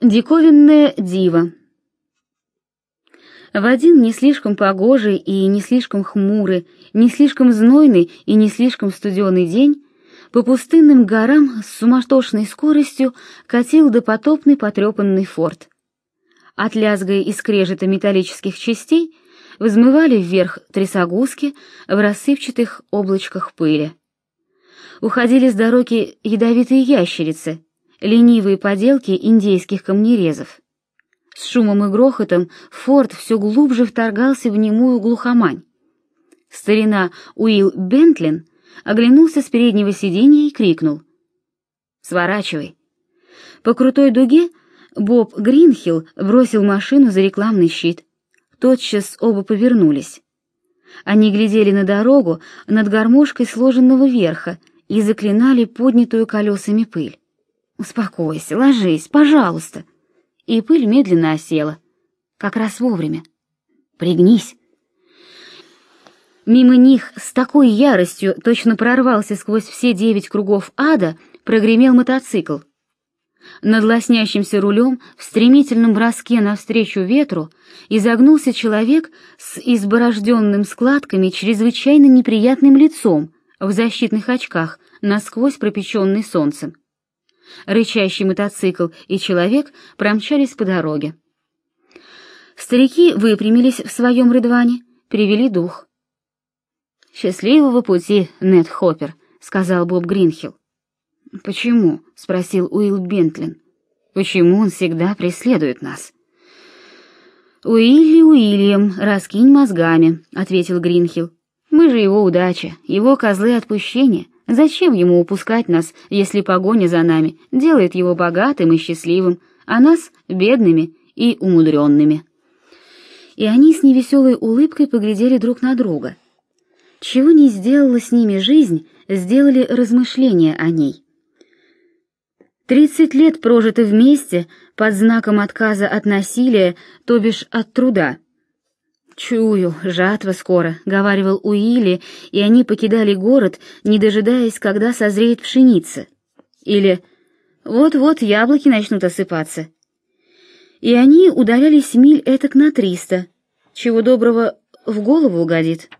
Диковинная дива. В один не слишком погожий и не слишком хмурый, не слишком знойный и не слишком студеный день по пустынным горам с суматошной скоростью катил допотопный потрепанный форт. От лязга и скрежета металлических частей взмывали вверх трясогузки в рассыпчатых облачках пыли. Уходили с дороги ядовитые ящерицы — ленивые поделки индейских камнерезов. С шумом и грохотом форт все глубже вторгался в немую глухомань. Старина Уилл Бентлин оглянулся с переднего сиденья и крикнул. «Сворачивай!» По крутой дуге Боб Гринхилл бросил машину за рекламный щит. Тотчас оба повернулись. Они глядели на дорогу над гармошкой сложенного верха и заклинали поднятую колесами пыль. «Успокойся, ложись, пожалуйста». И пыль медленно осела, как раз вовремя. «Пригнись». Мимо них с такой яростью точно прорвался сквозь все девять кругов ада, прогремел мотоцикл. Над лоснящимся рулем в стремительном броске навстречу ветру изогнулся человек с изборожденным складками чрезвычайно неприятным лицом в защитных очках, насквозь пропеченный солнцем рычащий мотоцикл и человек промчались по дороге. Старики выпрямились в своем рыдване, перевели дух. «Счастливого пути, Нед Хоппер», — сказал Боб Гринхилл. «Почему?» — спросил Уилл Бентлин. «Почему он всегда преследует нас?» «Уилли Уильям, раскинь мозгами», — ответил Гринхилл. «Мы же его удача, его козлы отпущения. Зачем ему упускать нас, если погоня за нами делает его богатым и счастливым, а нас бедными и умудренными? И они с невеселой улыбкой поглядели друг на друга. Чего не сделала с ними жизнь, сделали размышления о ней. Тридцать лет прожито вместе под знаком отказа от насилия, то бишь от труда — «Чую, жатва скоро», — говаривал Уилли, и они покидали город, не дожидаясь, когда созреет пшеница. Или «Вот-вот яблоки начнут осыпаться». И они удалялись миль этак на триста, чего доброго в голову угодит.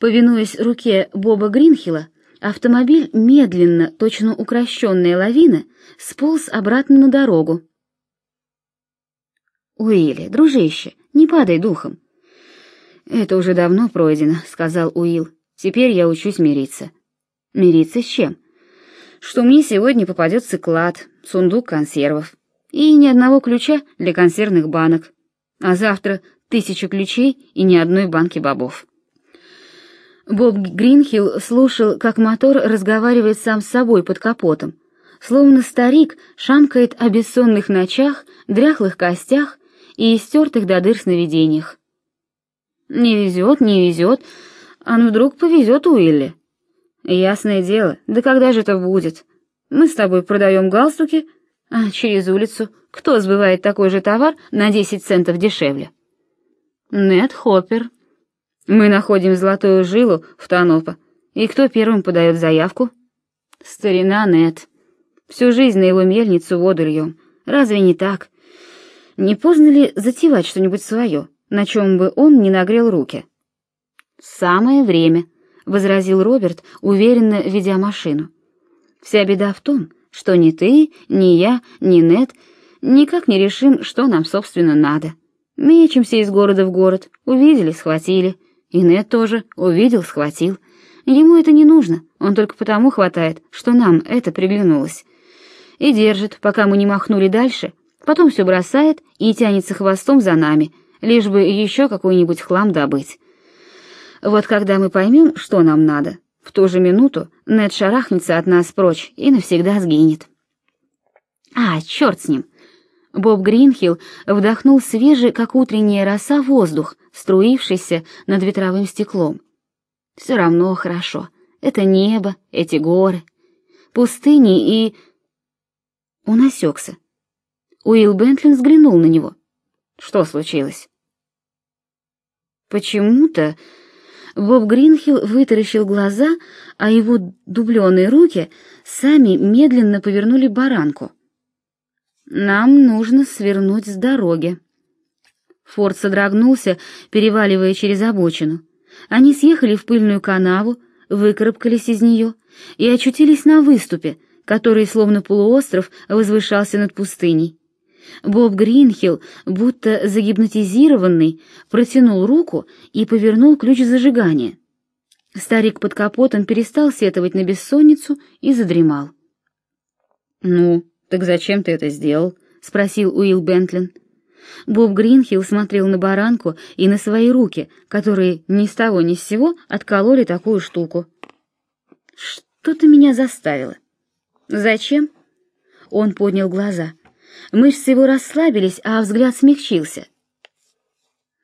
Повинуясь руке Боба Гринхилла, автомобиль медленно, точно укращенная лавина, сполз обратно на дорогу. «Уилли, дружище, не падай духом. «Это уже давно пройдено», — сказал Уилл. «Теперь я учусь мириться». «Мириться с чем?» «Что мне сегодня попадется клад, сундук консервов и ни одного ключа для консервных банок, а завтра тысяча ключей и ни одной банки бобов». Боб Гринхилл слушал, как мотор разговаривает сам с собой под капотом, словно старик шамкает о бессонных ночах, дряхлых костях и истертых до дыр сновидениях. Не везет, не везет, а ну вдруг повезет Уилли. Ясное дело, да когда же это будет? Мы с тобой продаем галстуки, а через улицу кто сбывает такой же товар на 10 центов дешевле? Нет Хоппер. Мы находим золотую жилу в Танопа. И кто первым подает заявку? Старина Нет. Всю жизнь на его мельницу воду льем. Разве не так? Не поздно ли затевать что-нибудь свое? На чем бы он не нагрел руки. «Самое время», — возразил Роберт, уверенно ведя машину. «Вся беда в том, что ни ты, ни я, ни Нед никак не решим, что нам, собственно, надо. Мечемся из города в город, увидели, схватили. И Нед тоже увидел, схватил. Ему это не нужно, он только потому хватает, что нам это приглянулось. И держит, пока мы не махнули дальше, потом все бросает и тянется хвостом за нами — лишь бы еще какой-нибудь хлам добыть. Вот когда мы поймем, что нам надо, в ту же минуту Нед шарахнется от нас прочь и навсегда сгинет. А, черт с ним! Боб Гринхилл вдохнул свежий, как утренняя роса, воздух, струившийся над ветровым стеклом. Все равно хорошо. Это небо, эти горы, пустыни и... Он осекся. Уилл Бентлин взглянул на него. Что случилось? Почему-то Боб Гринхилл вытаращил глаза, а его дубленые руки сами медленно повернули баранку. Нам нужно свернуть с дороги. Форд содрогнулся, переваливая через обочину. Они съехали в пыльную канаву, выкарабкались из нее и очутились на выступе, который, словно полуостров, возвышался над пустыней. Боб Гринхилл, будто загипнотизированный, протянул руку и повернул ключ зажигания. Старик под капотом перестал сетовать на бессонницу и задремал. «Ну, так зачем ты это сделал?» — спросил Уилл Бентлин. Боб Гринхилл смотрел на баранку и на свои руки, которые ни с того ни с сего откололи такую штуку. «Что ты меня заставила?» «Зачем?» Он поднял глаза. Мышцы его расслабились, а взгляд смягчился.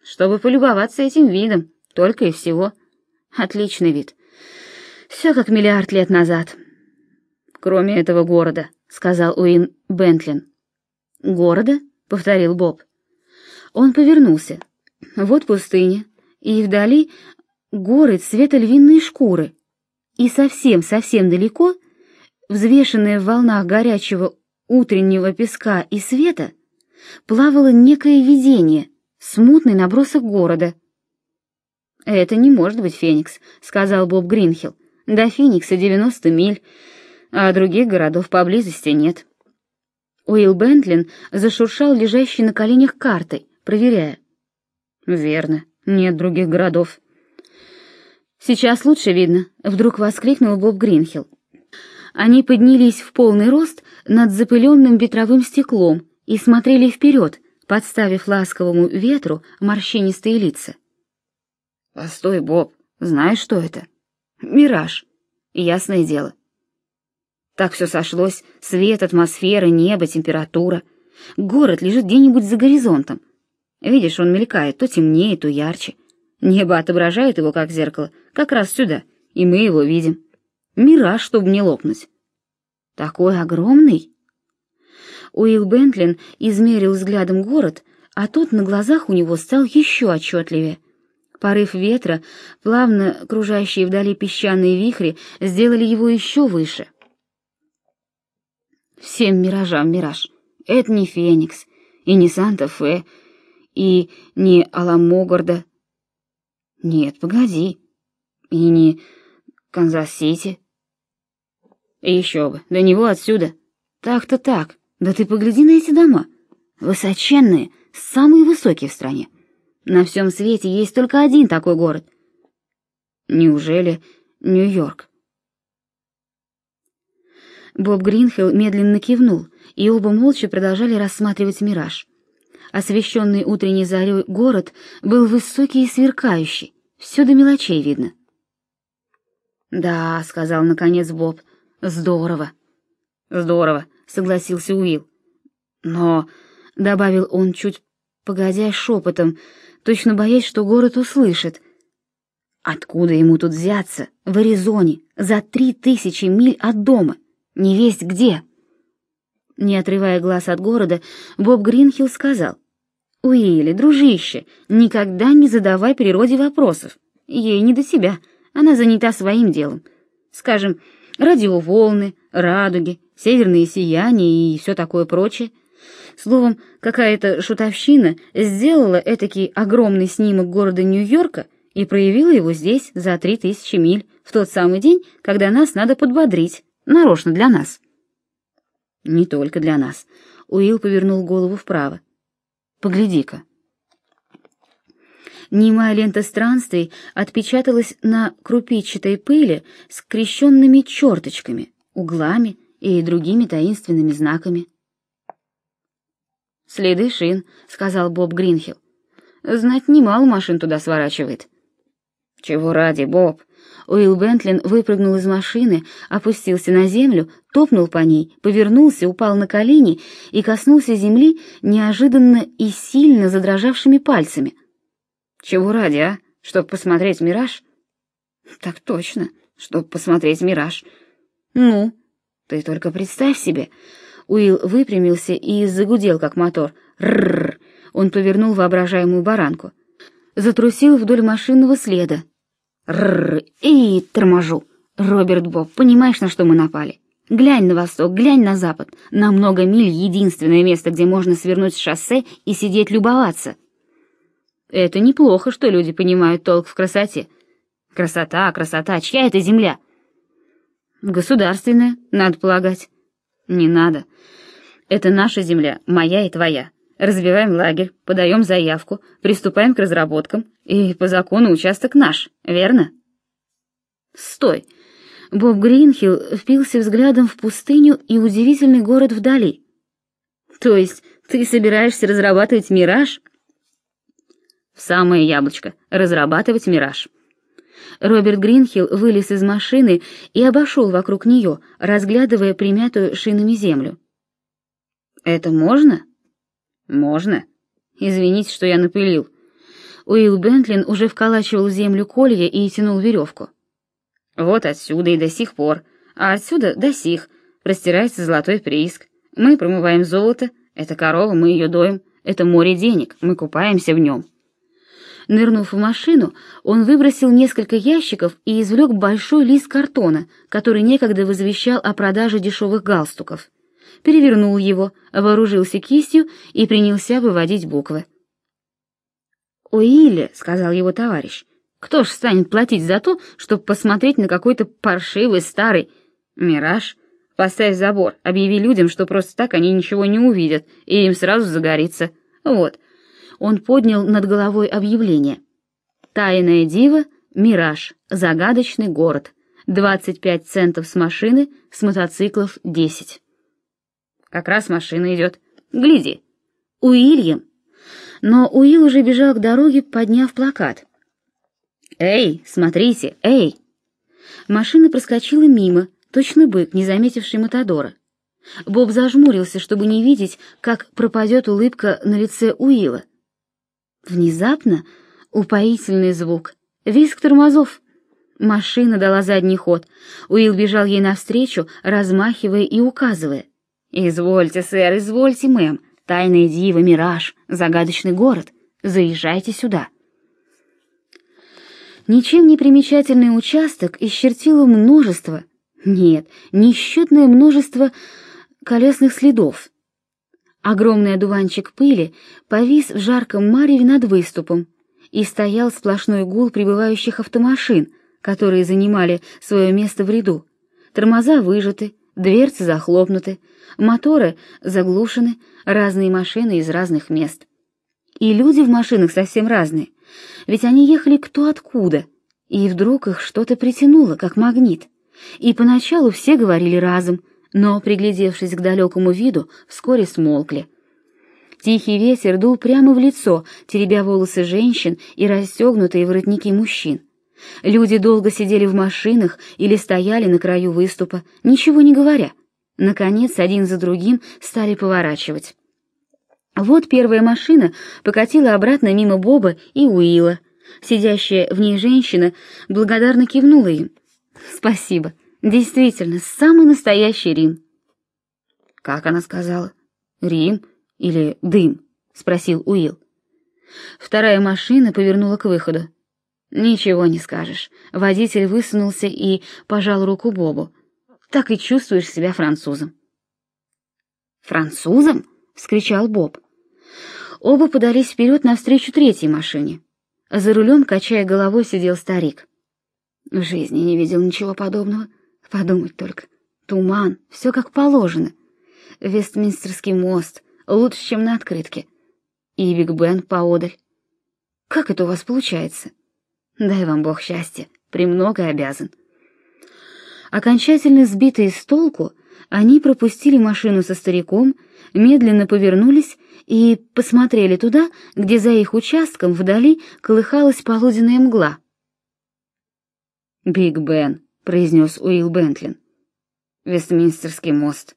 «Чтобы полюбоваться этим видом, только и всего. Отличный вид. Все как миллиард лет назад. Кроме этого города», — сказал Уин Бентлин. «Города?» — повторил Боб. Он повернулся. Вот пустыня, и вдали горы цвета львиной шкуры. И совсем-совсем далеко, взвешенная в волнах горячего утреннего песка и света, плавало некое видение, смутный набросок города. «Это не может быть Феникс», — сказал Боб Гринхилл. «До Феникса девяносто миль, а других городов поблизости нет». Уилл Бентлин зашуршал лежащей на коленях картой, проверяя. «Верно, нет других городов». «Сейчас лучше видно», — вдруг воскликнул Боб Гринхилл. Они поднялись в полный рост над запыленным ветровым стеклом и смотрели вперед, подставив ласковому ветру морщинистые лица. «Постой, Боб, знаешь, что это?» «Мираж. Ясное дело». Так все сошлось — свет, атмосфера, небо, температура. Город лежит где-нибудь за горизонтом, Видишь, он мелькает, то темнее, то ярче. Небо отображает его, как зеркало, как раз сюда, и мы его видим. Мираж, чтобы не лопнуть. Такой огромный. Уилл Бентлин измерил взглядом город, а тот на глазах у него стал еще отчетливее. Порыв ветра, плавно кружащие вдали песчаные вихри, сделали его еще выше. Всем миражам мираж. Это не Феникс и не Санта-Фе, и не Аламогорда. Нет, погоди. И не Канзас-Сити. Еще бы, до него отсюда. Так-то так. Да ты погляди на эти дома. Высоченные, самые высокие в стране. На всем свете есть только один такой город. Неужели Нью-Йорк? Боб Гринхилл медленно кивнул, и оба молча продолжали рассматривать мираж. Освещенный утренней зарей город был высокий и сверкающий, все до мелочей видно. «Да», — сказал наконец Боб, — «здорово». «Здорово», — согласился Уилл. «Но», — добавил он чуть погодя шепотом, точно боясь, что город услышит, «откуда ему тут взяться, в Аризоне, за три тысячи миль от дома, не весть где?» Не отрывая глаз от города, Боб Гринхилл сказал, Уилли, дружище, никогда не задавай природе вопросов. Ей не до себя, она занята своим делом. Скажем, радиоволны, радуги, северные сияния и все такое прочее. Словом, какая-то шутовщина сделала этакий огромный снимок города Нью-Йорка и проявила его здесь за три тысячи миль в тот самый день, когда нас надо подбодрить, нарочно для нас. Не только для нас. Уилл повернул голову вправо. Погляди-ка. Немая лента странствий отпечаталась на крупичатой пыли с крещенными черточками, углами и другими таинственными знаками. «Следы шин», — сказал Боб Гринхилл. «Знать немало машин туда сворачивает». «Чего ради, Боб?» Уилл Бентлин выпрыгнул из машины, опустился на землю, топнул по ней, повернулся, упал на колени и коснулся земли неожиданно и сильно задрожавшими пальцами. «Чего ради, а? Чтоб посмотреть мираж?» «Так точно, чтоб посмотреть мираж». «Ну, ты только представь себе». Уилл выпрямился и загудел, как мотор. «Рррр!» Он повернул воображаемую баранку. Затрусил вдоль машинного следа, Рррр, и торможу. Роберт Боб, понимаешь, на что мы напали? Глянь на восток, глянь на запад. На много миль единственное место, где можно свернуть с шоссе и сидеть любоваться. Это неплохо, что люди понимают толк в красоте. Красота, красота, чья это земля? Государственная, надо полагать. Не надо. Это наша земля, моя и твоя. Разбиваем лагерь, подаем заявку, приступаем к разработкам, и по закону участок наш, верно? Стой. Боб Гринхилл впился взглядом в пустыню и удивительный город вдали. То есть ты собираешься разрабатывать мираж? В самое яблочко. Разрабатывать мираж. Роберт Гринхилл вылез из машины и обошел вокруг нее, разглядывая примятую шинами землю. «Это можно?» «Можно. Извините, что я напылил». Уилл Бентлин уже вколачивал землю колья и тянул веревку. Вот отсюда и до сих пор, а отсюда до сих простирается золотой прииск. Мы промываем золото, это корова, мы ее доим, это море денег, мы купаемся в нем. Нырнув в машину, он выбросил несколько ящиков и извлек большой лист картона, который некогда возвещал о продаже дешевых галстуков. Перевернул его, вооружился кистью и принялся выводить буквы. «Уилле», — сказал его товарищ, кто ж станет платить за то, чтобы посмотреть на какой-то паршивый старый мираж? Поставь забор, объяви людям, что просто так они ничего не увидят, и им сразу загорится. Вот. Он поднял над головой объявление. Тайная дива, мираж, загадочный город. 25 центов с машины, с мотоциклов 10. Как раз машина идет. Гляди. Уильям. Но Уилл уже бежал к дороге, подняв плакат. «Эй, смотрите, эй!» Машина проскочила мимо, точно бык, не заметивший Матадора. Боб зажмурился, чтобы не видеть, как пропадет улыбка на лице Уилла. Внезапно упоительный звук. Визг тормозов. Машина дала задний ход. Уилл бежал ей навстречу, размахивая и указывая. «Извольте, сэр, извольте, мэм. Тайная дива, мираж, загадочный город. Заезжайте сюда». Ничем не примечательный участок исчертило множество, нет, несчетное множество колесных следов. Огромный одуванчик пыли повис в жарком мареве над выступом, и стоял сплошной гул прибывающих автомашин, которые занимали свое место в ряду. Тормоза выжаты, дверцы захлопнуты, моторы заглушены, разные машины из разных мест. И люди в машинах совсем разные ведь они ехали кто откуда, и вдруг их что-то притянуло, как магнит. И поначалу все говорили разом, но, приглядевшись к далекому виду, вскоре смолкли. Тихий ветер дул прямо в лицо, теребя волосы женщин и расстегнутые воротники мужчин. Люди долго сидели в машинах или стояли на краю выступа, ничего не говоря. Наконец, один за другим стали поворачивать. Вот первая машина покатила обратно мимо Боба и Уилла. Сидящая в ней женщина благодарно кивнула им. «Спасибо. Действительно, самый настоящий Рим». «Как она сказала? Рим или дым?» — спросил Уилл. Вторая машина повернула к выходу. «Ничего не скажешь». Водитель высунулся и пожал руку Бобу. «Так и чувствуешь себя французом». «Французом?» — вскричал Боб. Оба подались вперед навстречу третьей машине. За рулем, качая головой, сидел старик. В жизни не видел ничего подобного. Подумать только. Туман, все как положено. Вестминстерский мост, лучше, чем на открытке. И Биг Бен поодаль. Как это у вас получается? Дай вам Бог счастья, премного обязан. Окончательно сбитые с толку, они пропустили машину со стариком, медленно повернулись и посмотрели туда, где за их участком вдали колыхалась полуденная мгла. «Биг Бен», — произнес Уилл Бентлин. «Вестминстерский мост.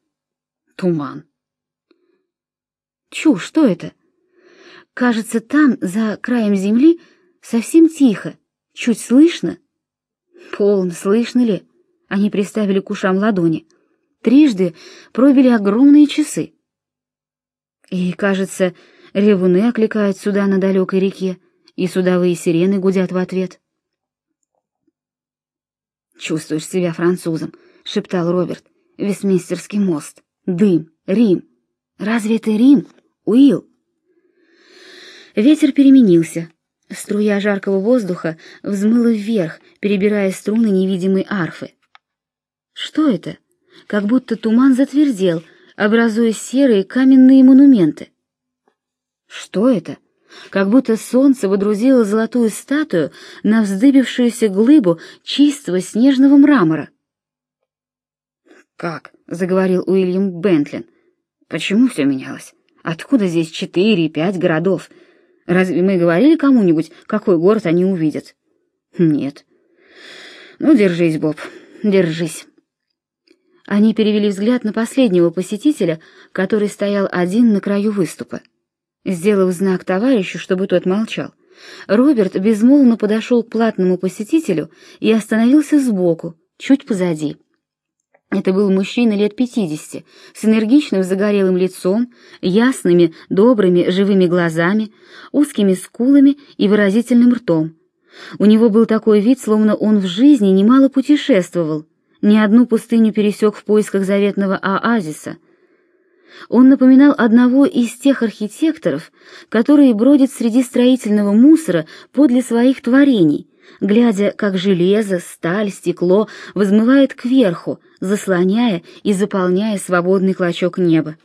Туман». «Чу, что это?» «Кажется, там, за краем земли, совсем тихо, чуть слышно». «Полно, слышно ли?» Они приставили к ушам ладони. Трижды пробили огромные часы. И, кажется, ревуны окликают сюда на далекой реке, и судовые сирены гудят в ответ. «Чувствуешь себя французом», — шептал Роберт. Вестминстерский мост, дым, Рим. Разве это Рим, Уилл? Ветер переменился. Струя жаркого воздуха взмыла вверх, перебирая струны невидимой арфы. Что это? Как будто туман затвердел, образуя серые каменные монументы. Что это? Как будто солнце водрузило золотую статую на вздыбившуюся глыбу чистого снежного мрамора. «Как?» — заговорил Уильям Бентлин. «Почему все менялось? Откуда здесь четыре и пять городов? Разве мы говорили кому-нибудь, какой город они увидят?» «Нет». «Ну, держись, Боб, держись». Они перевели взгляд на последнего посетителя, который стоял один на краю выступа. Сделав знак товарищу, чтобы тот молчал, Роберт безмолвно подошел к платному посетителю и остановился сбоку, чуть позади. Это был мужчина лет пятидесяти, с энергичным загорелым лицом, ясными, добрыми, живыми глазами, узкими скулами и выразительным ртом. У него был такой вид, словно он в жизни немало путешествовал, ни одну пустыню пересек в поисках заветного оазиса. Он напоминал одного из тех архитекторов, которые бродят среди строительного мусора подле своих творений, глядя, как железо, сталь, стекло взмывает кверху, заслоняя и заполняя свободный клочок неба.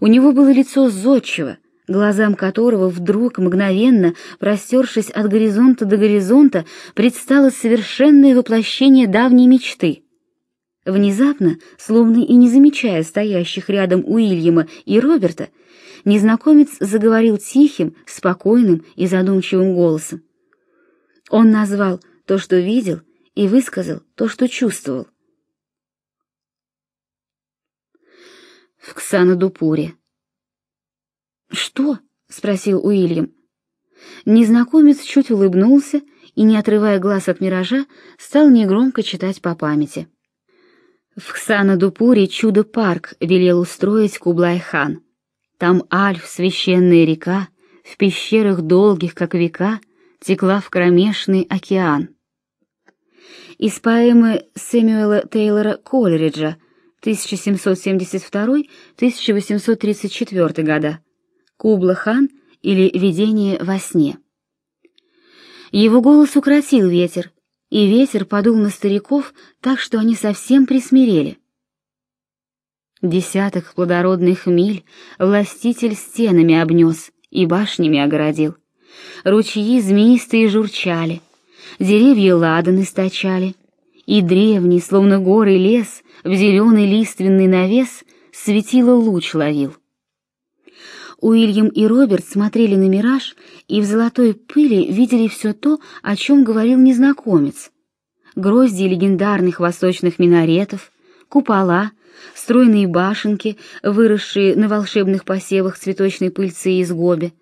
У него было лицо зодчего, глазам которого вдруг, мгновенно, простершись от горизонта до горизонта, предстало совершенное воплощение давней мечты. Внезапно, словно и не замечая стоящих рядом Уильяма и Роберта, незнакомец заговорил тихим, спокойным и задумчивым голосом. Он назвал то, что видел, и высказал то, что чувствовал. В Ксанадупуре. «Что?» — спросил Уильям. Незнакомец чуть улыбнулся и, не отрывая глаз от миража, стал негромко читать по памяти. В Ксанадупуре чудо-парк велел устроить Кублай-хан. Там Альф, священная река, в пещерах долгих, как века, текла в кромешный океан. Из поэмы Сэмюэла Тейлора Колериджа 1772-1834 года «Кубла-хан» или «Видение во сне». Его голос укротил ветер, и ветер подул на стариков так, что они совсем присмирели. Десяток плодородных миль властитель стенами обнес и башнями огородил. Ручьи змеистые журчали, деревья ладан источали, и древний, словно горы лес, в зеленый лиственный навес светило луч ловил. Уильям и Роберт смотрели на мираж и в золотой пыли видели все то, о чем говорил незнакомец. Грозди легендарных восточных минаретов, купола, стройные башенки, выросшие на волшебных посевах цветочной пыльцы из гоби,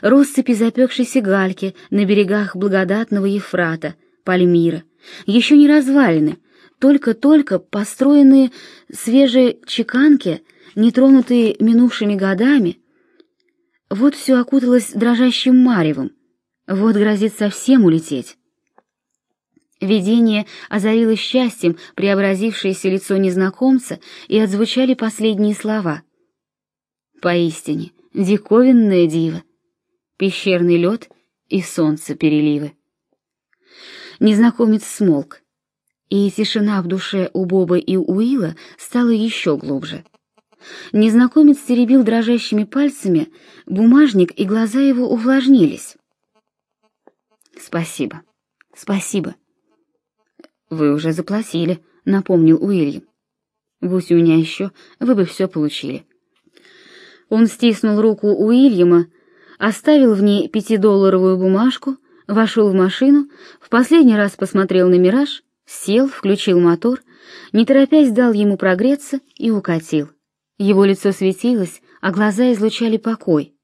россыпи запекшейся гальки на берегах благодатного Ефрата, Пальмира, еще не развалины, только-только построенные свежие чеканки, нетронутые минувшими годами. Вот все окуталось дрожащим маревом, вот грозит совсем улететь. Видение озарило счастьем преобразившееся лицо незнакомца, и отзвучали последние слова. Поистине, диковинное диво, пещерный лед и солнце переливы. Незнакомец смолк, и тишина в душе у Боба и Уилла стала еще глубже. Незнакомец теребил дрожащими пальцами бумажник, и глаза его увлажнились. «Спасибо, спасибо». «Вы уже заплатили», — напомнил Уильям. «Будь у меня еще, вы бы все получили». Он стиснул руку Уильяма, оставил в ней пятидолларовую бумажку, вошел в машину, в последний раз посмотрел на «Мираж», сел, включил мотор, не торопясь дал ему прогреться и укатил. Его лицо светилось, а глаза излучали покой.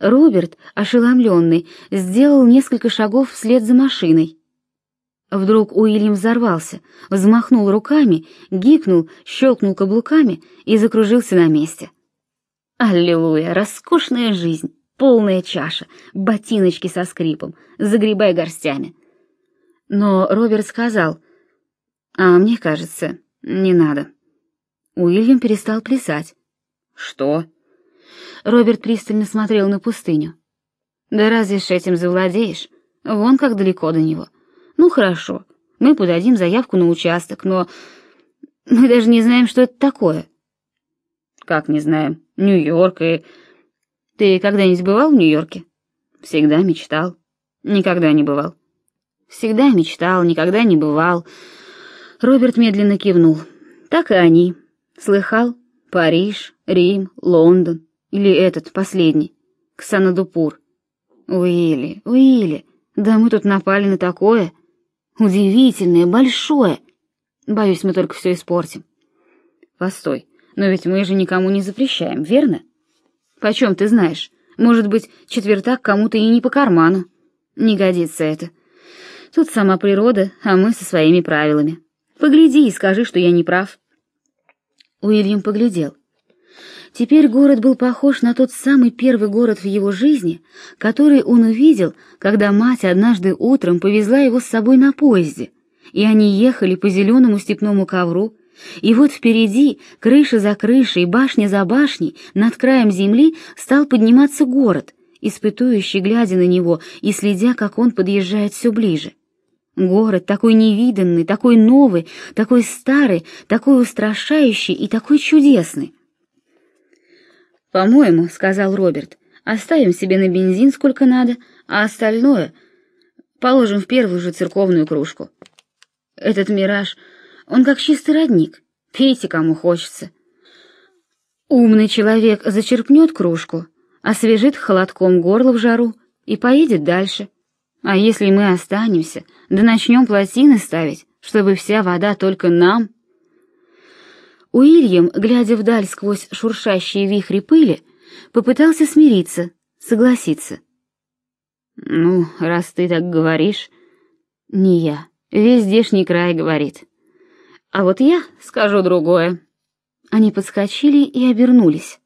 Роберт, ошеломленный, сделал несколько шагов вслед за машиной. Вдруг Уильям взорвался, взмахнул руками, гикнул, щелкнул каблуками и закружился на месте. Аллилуйя, роскошная жизнь! полная чаша, ботиночки со скрипом, загребай горстями. Но Роберт сказал, а мне кажется, не надо. Уильям перестал плясать. Что? Роберт пристально смотрел на пустыню. Да разве ж этим завладеешь? Вон как далеко до него. Ну хорошо, мы подадим заявку на участок, но мы даже не знаем, что это такое. Как не знаем? Нью-Йорк и... Ты когда-нибудь бывал в Нью-Йорке? Всегда мечтал. Никогда не бывал. Всегда мечтал, никогда не бывал. Роберт медленно кивнул. Так и они. Слыхал? Париж, Рим, Лондон. Или этот, последний. Ксанадупур. Уилли, Уилли, да мы тут напали на такое. Удивительное, большое. Боюсь, мы только все испортим. Постой, но ведь мы же никому не запрещаем, верно? Почем ты знаешь? Может быть, четвертак кому-то и не по карману. Не годится это. Тут сама природа, а мы со своими правилами. Погляди и скажи, что я не прав. Уильям поглядел. Теперь город был похож на тот самый первый город в его жизни, который он увидел, когда мать однажды утром повезла его с собой на поезде, и они ехали по зеленому степному ковру, и вот впереди, крыша за крышей, башня за башней, над краем земли стал подниматься город, испытующий, глядя на него и следя, как он подъезжает все ближе. Город такой невиданный, такой новый, такой старый, такой устрашающий и такой чудесный. «По-моему, — сказал Роберт, — оставим себе на бензин сколько надо, а остальное положим в первую же церковную кружку. Этот мираж, он как чистый родник, пейте кому хочется. Умный человек зачерпнет кружку, освежит холодком горло в жару и поедет дальше. А если мы останемся, да начнем плотины ставить, чтобы вся вода только нам. Уильям, глядя вдаль сквозь шуршащие вихри пыли, попытался смириться, согласиться. Ну, раз ты так говоришь, не я, весь здешний край говорит. А вот я скажу другое. Они подскочили и обернулись.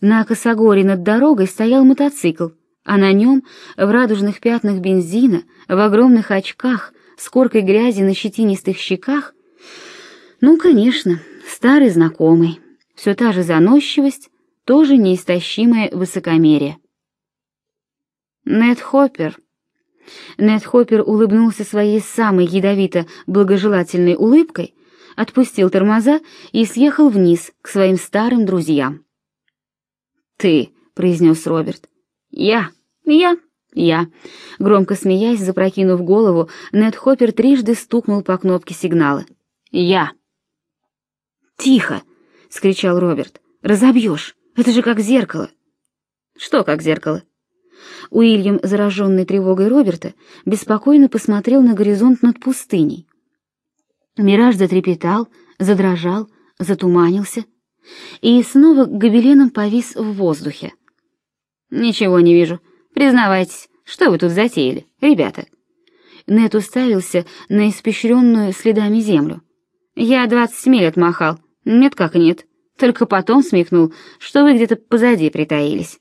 На косогоре над дорогой стоял мотоцикл а на нем, в радужных пятнах бензина, в огромных очках, с коркой грязи на щетинистых щеках, ну, конечно, старый знакомый, все та же заносчивость, тоже неистощимое высокомерие. Нед Хоппер. Нед Хоппер улыбнулся своей самой ядовито-благожелательной улыбкой, отпустил тормоза и съехал вниз к своим старым друзьям. «Ты», — произнес Роберт, — «я». «Я, я». Громко смеясь, запрокинув голову, Нед Хоппер трижды стукнул по кнопке сигнала. «Я». «Тихо!» — скричал Роберт. «Разобьешь! Это же как зеркало!» «Что как зеркало?» Уильям, зараженный тревогой Роберта, беспокойно посмотрел на горизонт над пустыней. Мираж затрепетал, задрожал, затуманился и снова гобеленом повис в воздухе. «Ничего не вижу», Признавайтесь, что вы тут затеяли, ребята?» Нет уставился на испещренную следами землю. «Я двадцать миль отмахал. Нет как нет. Только потом смекнул, что вы где-то позади притаились.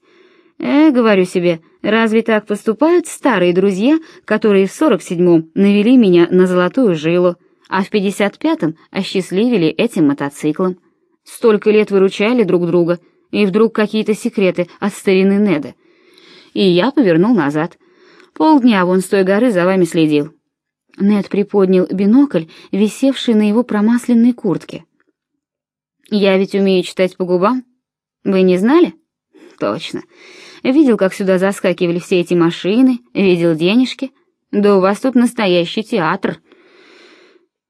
Э, говорю себе, разве так поступают старые друзья, которые в сорок седьмом навели меня на золотую жилу, а в пятьдесят пятом осчастливили этим мотоциклом? Столько лет выручали друг друга, и вдруг какие-то секреты от старины Неда — и я повернул назад. Полдня вон с той горы за вами следил. Нед приподнял бинокль, висевший на его промасленной куртке. Я ведь умею читать по губам. Вы не знали? Точно. Видел, как сюда заскакивали все эти машины, видел денежки. Да у вас тут настоящий театр.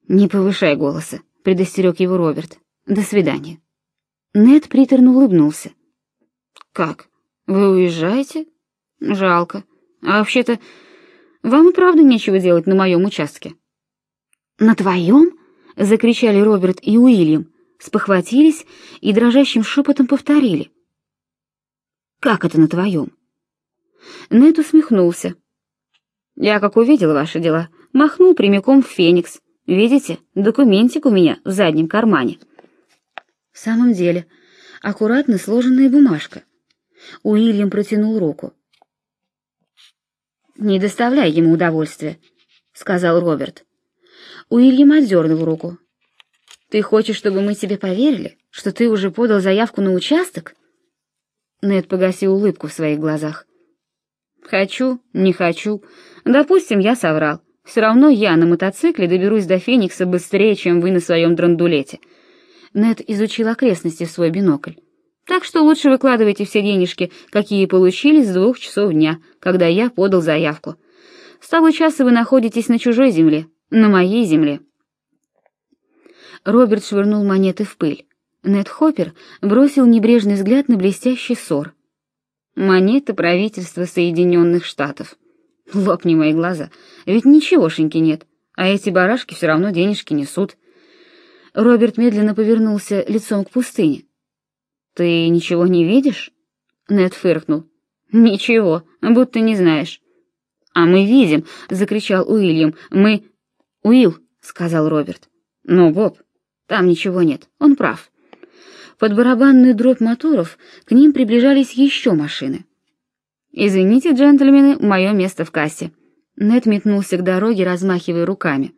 Не повышай голоса, предостерег его Роберт. До свидания. Нед приторно улыбнулся. Как? Вы уезжаете? Жалко. А вообще-то, вам и правда нечего делать на моем участке. На твоем? закричали Роберт и Уильям, спохватились и дрожащим шепотом повторили. Как это на твоем? Нед усмехнулся. Я, как увидел ваши дела, махнул прямиком в Феникс. Видите, документик у меня в заднем кармане. В самом деле, аккуратно сложенная бумажка. Уильям протянул руку. «Не доставляй ему удовольствия», — сказал Роберт. Уильям отдернул руку. Ты хочешь, чтобы мы тебе поверили, что ты уже подал заявку на участок? Нед погасил улыбку в своих глазах. Хочу, не хочу. Допустим, я соврал. Все равно я на мотоцикле доберусь до Феникса быстрее, чем вы на своем драндулете. Нед изучил окрестности в свой бинокль. Так что лучше выкладывайте все денежки, какие получили с двух часов дня, когда я подал заявку. С того часа вы находитесь на чужой земле, на моей земле. Роберт швырнул монеты в пыль. Нед Хоппер бросил небрежный взгляд на блестящий сор. Монеты правительства Соединенных Штатов. Лопни мои глаза, ведь ничегошеньки нет, а эти барашки все равно денежки несут. Роберт медленно повернулся лицом к пустыне. «Ты ничего не видишь?» Нед фыркнул. «Ничего, будто не знаешь». «А мы видим!» — закричал Уильям. «Мы...» «Уилл!» — сказал Роберт. «Но, Боб, там ничего нет, он прав». Под барабанную дробь моторов к ним приближались еще машины. «Извините, джентльмены, мое место в кассе». Нед метнулся к дороге, размахивая руками.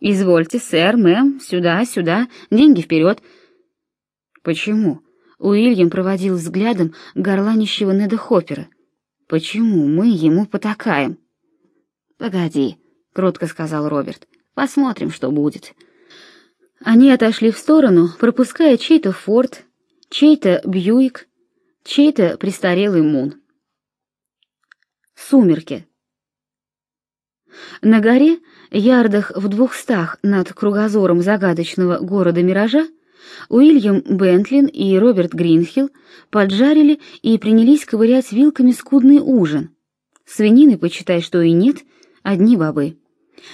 «Извольте, сэр, мэм, сюда, сюда, деньги вперед». «Почему?» Уильям проводил взглядом горланищего Неда Хоппера. «Почему мы ему потакаем?» «Погоди», — кротко сказал Роберт. «Посмотрим, что будет». Они отошли в сторону, пропуская чей-то Форд, чей-то Бьюик, чей-то престарелый Мун. Сумерки. На горе, ярдах в двухстах над кругозором загадочного города-миража, Уильям Бентлин и Роберт Гринхилл поджарили и принялись ковырять вилками скудный ужин. Свинины, почитай, что и нет, одни бобы.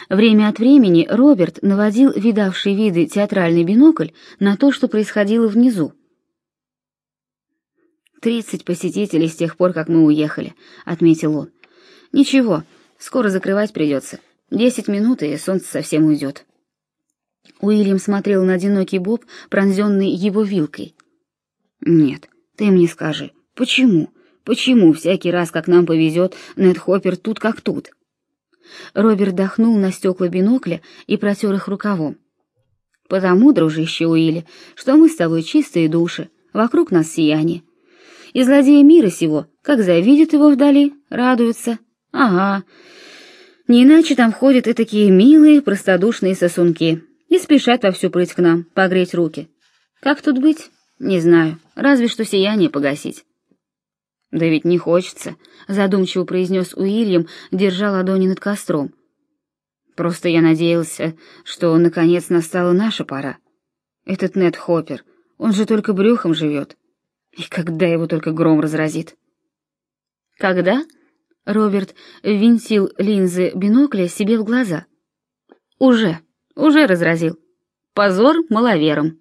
Время от времени Роберт наводил видавший виды театральный бинокль на то, что происходило внизу. «Тридцать посетителей с тех пор, как мы уехали», — отметил он. «Ничего, скоро закрывать придется. Десять минут, и солнце совсем уйдет». Уильям смотрел на одинокий боб, пронзенный его вилкой. «Нет, ты мне скажи, почему? Почему всякий раз, как нам повезет, Нед Хоппер тут как тут?» Роберт дохнул на стекла бинокля и протер их рукавом. «Потому, дружище Уилли, что мы с тобой чистые души, вокруг нас сияние. И злодеи мира сего, как завидят его вдали, радуются. Ага, не иначе там ходят и такие милые, простодушные сосунки, и спешат вовсю прыть к нам, погреть руки. Как тут быть? Не знаю, разве что сияние погасить. Да ведь не хочется, задумчиво произнес Уильям, держа ладони над костром. Просто я надеялся, что наконец настала наша пора. Этот Нед Хоппер, он же только брюхом живет. И когда его только гром разразит? Когда? Роберт ввинтил линзы бинокля себе в глаза. Уже. Уже разразил. Позор маловерам.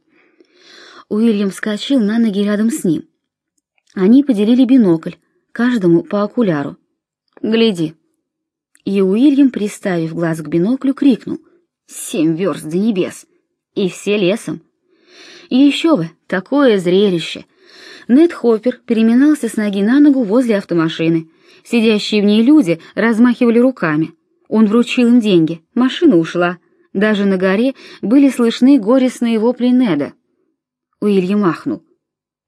Уильям вскочил на ноги рядом с ним. Они поделили бинокль, каждому по окуляру. «Гляди». И Уильям, приставив глаз к биноклю, крикнул «Семь верст до небес!» И все лесом. И еще бы, такое зрелище! Нед Хоппер переминался с ноги на ногу возле автомашины. Сидящие в ней люди размахивали руками. Он вручил им деньги, машина ушла. Даже на горе были слышны горестные вопли Неда. Уильям махнул.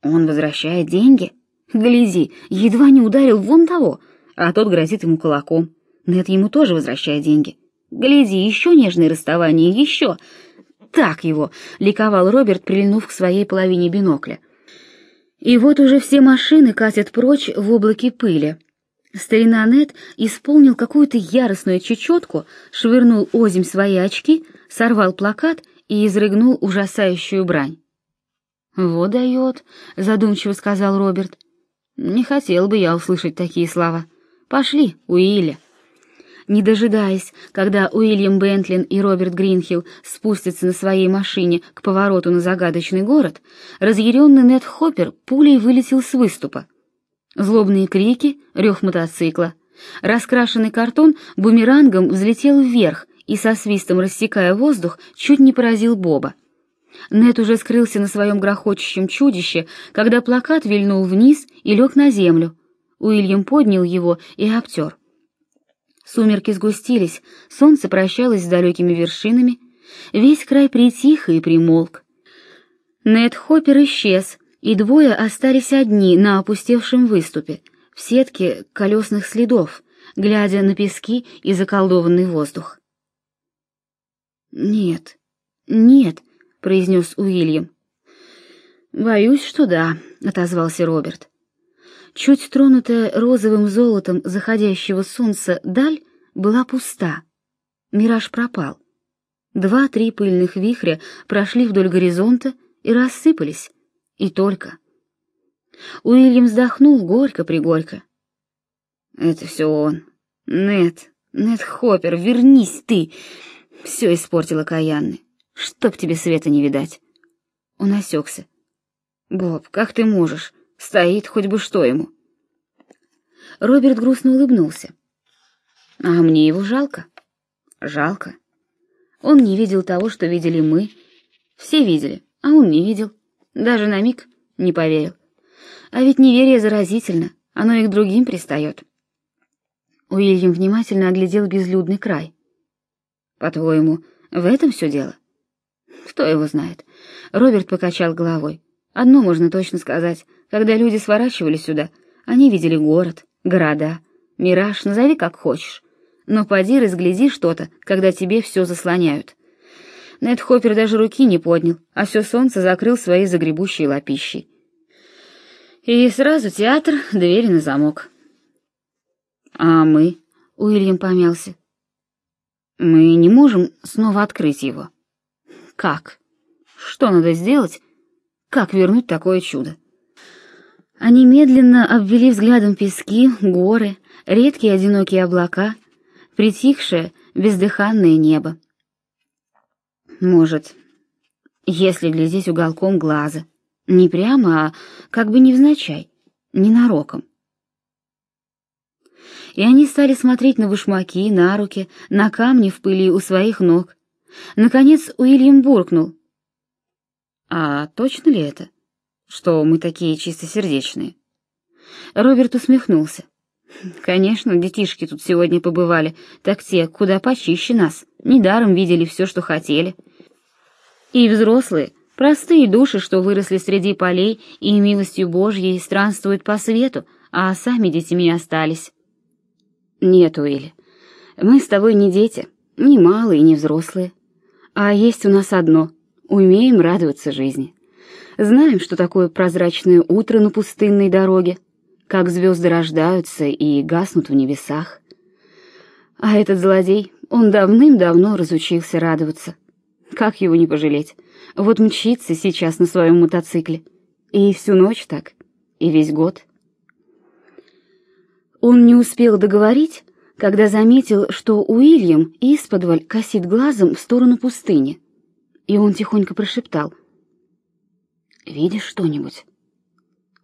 «Он возвращает деньги? Гляди, едва не ударил вон того, а тот грозит ему кулаком. Нед ему тоже возвращает деньги. Гляди, еще нежное расставание, еще!» «Так его!» — ликовал Роберт, прильнув к своей половине бинокля. И вот уже все машины катят прочь в облаке пыли. Старина Нет исполнил какую-то яростную чечетку, швырнул озимь свои очки, сорвал плакат и изрыгнул ужасающую брань. «Вот дает», — задумчиво сказал Роберт. «Не хотел бы я услышать такие слова. Пошли, Уилли». Не дожидаясь, когда Уильям Бентлин и Роберт Гринхилл спустятся на своей машине к повороту на загадочный город, разъяренный Нед Хоппер пулей вылетел с выступа. Злобные крики, рев мотоцикла. Раскрашенный картон бумерангом взлетел вверх и со свистом рассекая воздух, чуть не поразил Боба. Нет уже скрылся на своем грохочущем чудище, когда плакат вильнул вниз и лег на землю. Уильям поднял его и обтер. Сумерки сгустились, солнце прощалось с далекими вершинами, весь край притих и примолк. Нед Хоппер исчез, и двое остались одни на опустевшем выступе, в сетке колесных следов, глядя на пески и заколдованный воздух. «Нет, нет», — произнес Уильям. «Боюсь, что да», — отозвался Роберт. Чуть тронутая розовым золотом заходящего солнца даль была пуста. Мираж пропал. Два-три пыльных вихря прошли вдоль горизонта и рассыпались. И только. Уильям вздохнул горько-пригорько. «Это все он. Нет, нет, Хоппер, вернись ты!» Все испортил окаянный. Чтоб тебе света не видать. Он осекся. «Боб, как ты можешь? Стоит хоть бы что ему». Роберт грустно улыбнулся. «А мне его жалко. Жалко. Он не видел того, что видели мы. Все видели, а он не видел. Даже на миг не поверил. А ведь неверие заразительно, оно и к другим пристает». Уильям внимательно оглядел безлюдный край. «По-твоему, в этом все дело?» «Кто его знает?» Роберт покачал головой. «Одно можно точно сказать. Когда люди сворачивали сюда, они видели город, города, мираж, назови как хочешь. Но поди разгляди что-то, когда тебе все заслоняют». Нед Хоппер даже руки не поднял, а все солнце закрыл своей загребущей лапищей. И сразу театр, двери на замок. «А мы?» — Уильям помялся. Мы не можем снова открыть его. Как? Что надо сделать? Как вернуть такое чудо? Они медленно обвели взглядом пески, горы, редкие одинокие облака, притихшее, бездыханное небо. Может, если глядеть уголком глаза, не прямо, а как бы невзначай, ненароком и они стали смотреть на башмаки, на руки, на камни в пыли у своих ног. Наконец Уильям буркнул. «А точно ли это, что мы такие чистосердечные?» Роберт усмехнулся. «Конечно, детишки тут сегодня побывали, так те куда почище нас, недаром видели все, что хотели. И взрослые, простые души, что выросли среди полей и милостью Божьей странствуют по свету, а сами детьми остались. Нет, Уилли, мы с тобой не дети, не малые, не взрослые. А есть у нас одно — умеем радоваться жизни. Знаем, что такое прозрачное утро на пустынной дороге, как звезды рождаются и гаснут в небесах. А этот злодей, он давным-давно разучился радоваться. Как его не пожалеть? Вот мчится сейчас на своем мотоцикле. И всю ночь так, и весь год. Он не успел договорить, когда заметил, что Уильям исподволь косит глазом в сторону пустыни. И он тихонько прошептал. «Видишь что-нибудь?»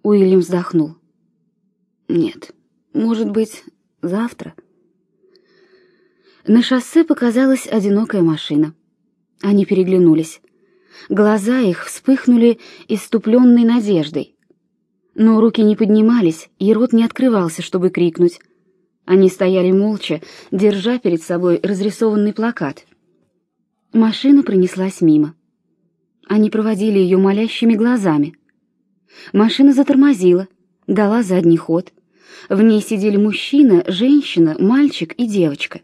Уильям вздохнул. «Нет, может быть, завтра?» На шоссе показалась одинокая машина. Они переглянулись. Глаза их вспыхнули иступленной надеждой но руки не поднимались, и рот не открывался, чтобы крикнуть. Они стояли молча, держа перед собой разрисованный плакат. Машина пронеслась мимо. Они проводили ее молящими глазами. Машина затормозила, дала задний ход. В ней сидели мужчина, женщина, мальчик и девочка.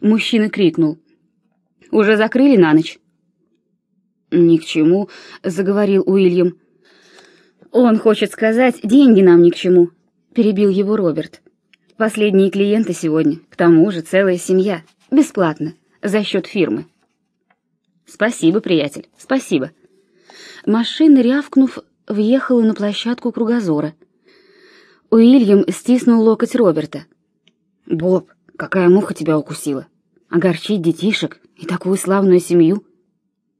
Мужчина крикнул. «Уже закрыли на ночь?» «Ни к чему», — заговорил Уильям. «Он хочет сказать, деньги нам ни к чему», — перебил его Роберт. «Последние клиенты сегодня, к тому же целая семья, бесплатно, за счет фирмы». «Спасибо, приятель, спасибо». Машина, рявкнув, въехала на площадку кругозора. Уильям стиснул локоть Роберта. «Боб, какая муха тебя укусила? Огорчить детишек и такую славную семью?»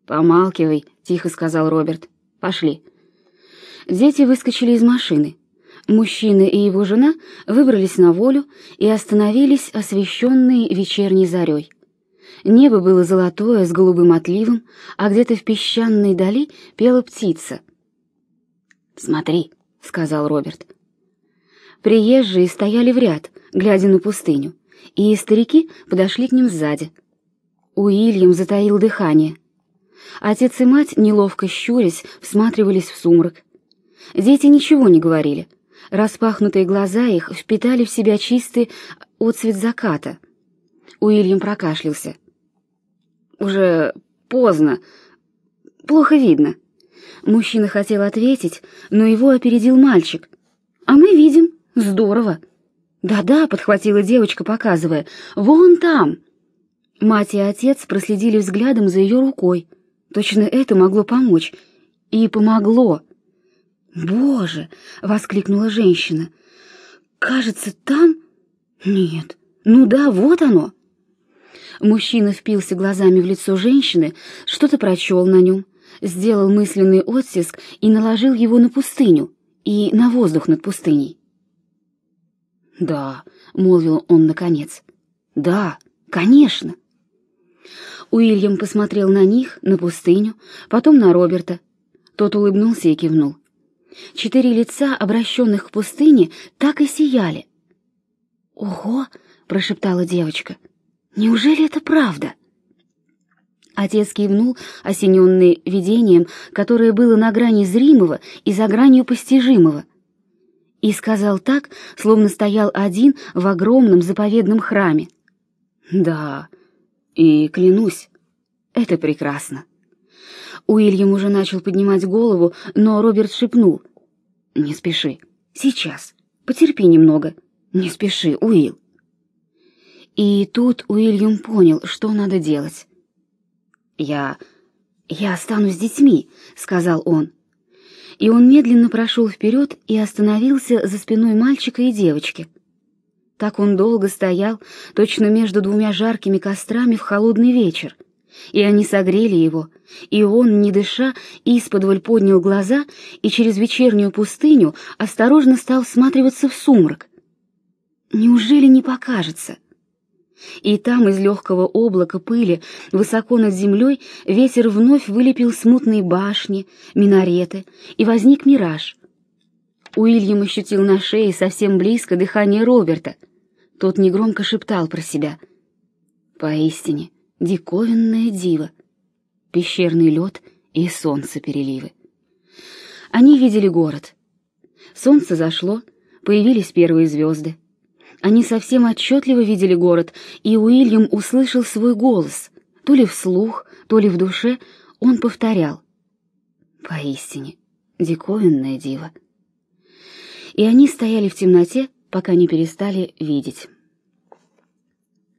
«Помалкивай», — тихо сказал Роберт. «Пошли». Дети выскочили из машины. Мужчина и его жена выбрались на волю и остановились, освещенные вечерней зарей. Небо было золотое, с голубым отливом, а где-то в песчаной дали пела птица. «Смотри», — сказал Роберт. Приезжие стояли в ряд, глядя на пустыню, и старики подошли к ним сзади. Уильям затаил дыхание. Отец и мать, неловко щурясь, всматривались в сумрак. Дети ничего не говорили. Распахнутые глаза их впитали в себя чистый отцвет заката. Уильям прокашлялся. «Уже поздно. Плохо видно». Мужчина хотел ответить, но его опередил мальчик. «А мы видим. Здорово!» «Да-да», — подхватила девочка, показывая, — «вон там». Мать и отец проследили взглядом за ее рукой. Точно это могло помочь. И помогло. «Боже!» — воскликнула женщина. «Кажется, там...» «Нет. Ну да, вот оно!» Мужчина впился глазами в лицо женщины, что-то прочел на нем, сделал мысленный оттиск и наложил его на пустыню и на воздух над пустыней. «Да», — молвил он наконец, — «да, конечно». Уильям посмотрел на них, на пустыню, потом на Роберта. Тот улыбнулся и кивнул. Четыре лица, обращенных к пустыне, так и сияли. «Ого!» — прошептала девочка. «Неужели это правда?» Отец кивнул, осененный видением, которое было на грани зримого и за гранью постижимого, и сказал так, словно стоял один в огромном заповедном храме. «Да, и клянусь, это прекрасно. Уильям уже начал поднимать голову, но Роберт шепнул. «Не спеши. Сейчас. Потерпи немного. Не спеши, Уилл». И тут Уильям понял, что надо делать. «Я... я останусь с детьми», — сказал он. И он медленно прошел вперед и остановился за спиной мальчика и девочки. Так он долго стоял, точно между двумя жаркими кострами в холодный вечер. И они согрели его, и он, не дыша, исподволь поднял глаза и через вечернюю пустыню осторожно стал всматриваться в сумрак. Неужели не покажется? И там из легкого облака пыли, высоко над землей, ветер вновь вылепил смутные башни, минареты, и возник мираж. Уильям ощутил на шее совсем близко дыхание Роберта — тот негромко шептал про себя. Поистине, диковинное диво. Пещерный лед и солнце переливы. Они видели город. Солнце зашло, появились первые звезды. Они совсем отчетливо видели город, и Уильям услышал свой голос. То ли вслух, то ли в душе он повторял. Поистине, диковинное диво. И они стояли в темноте, пока не перестали видеть.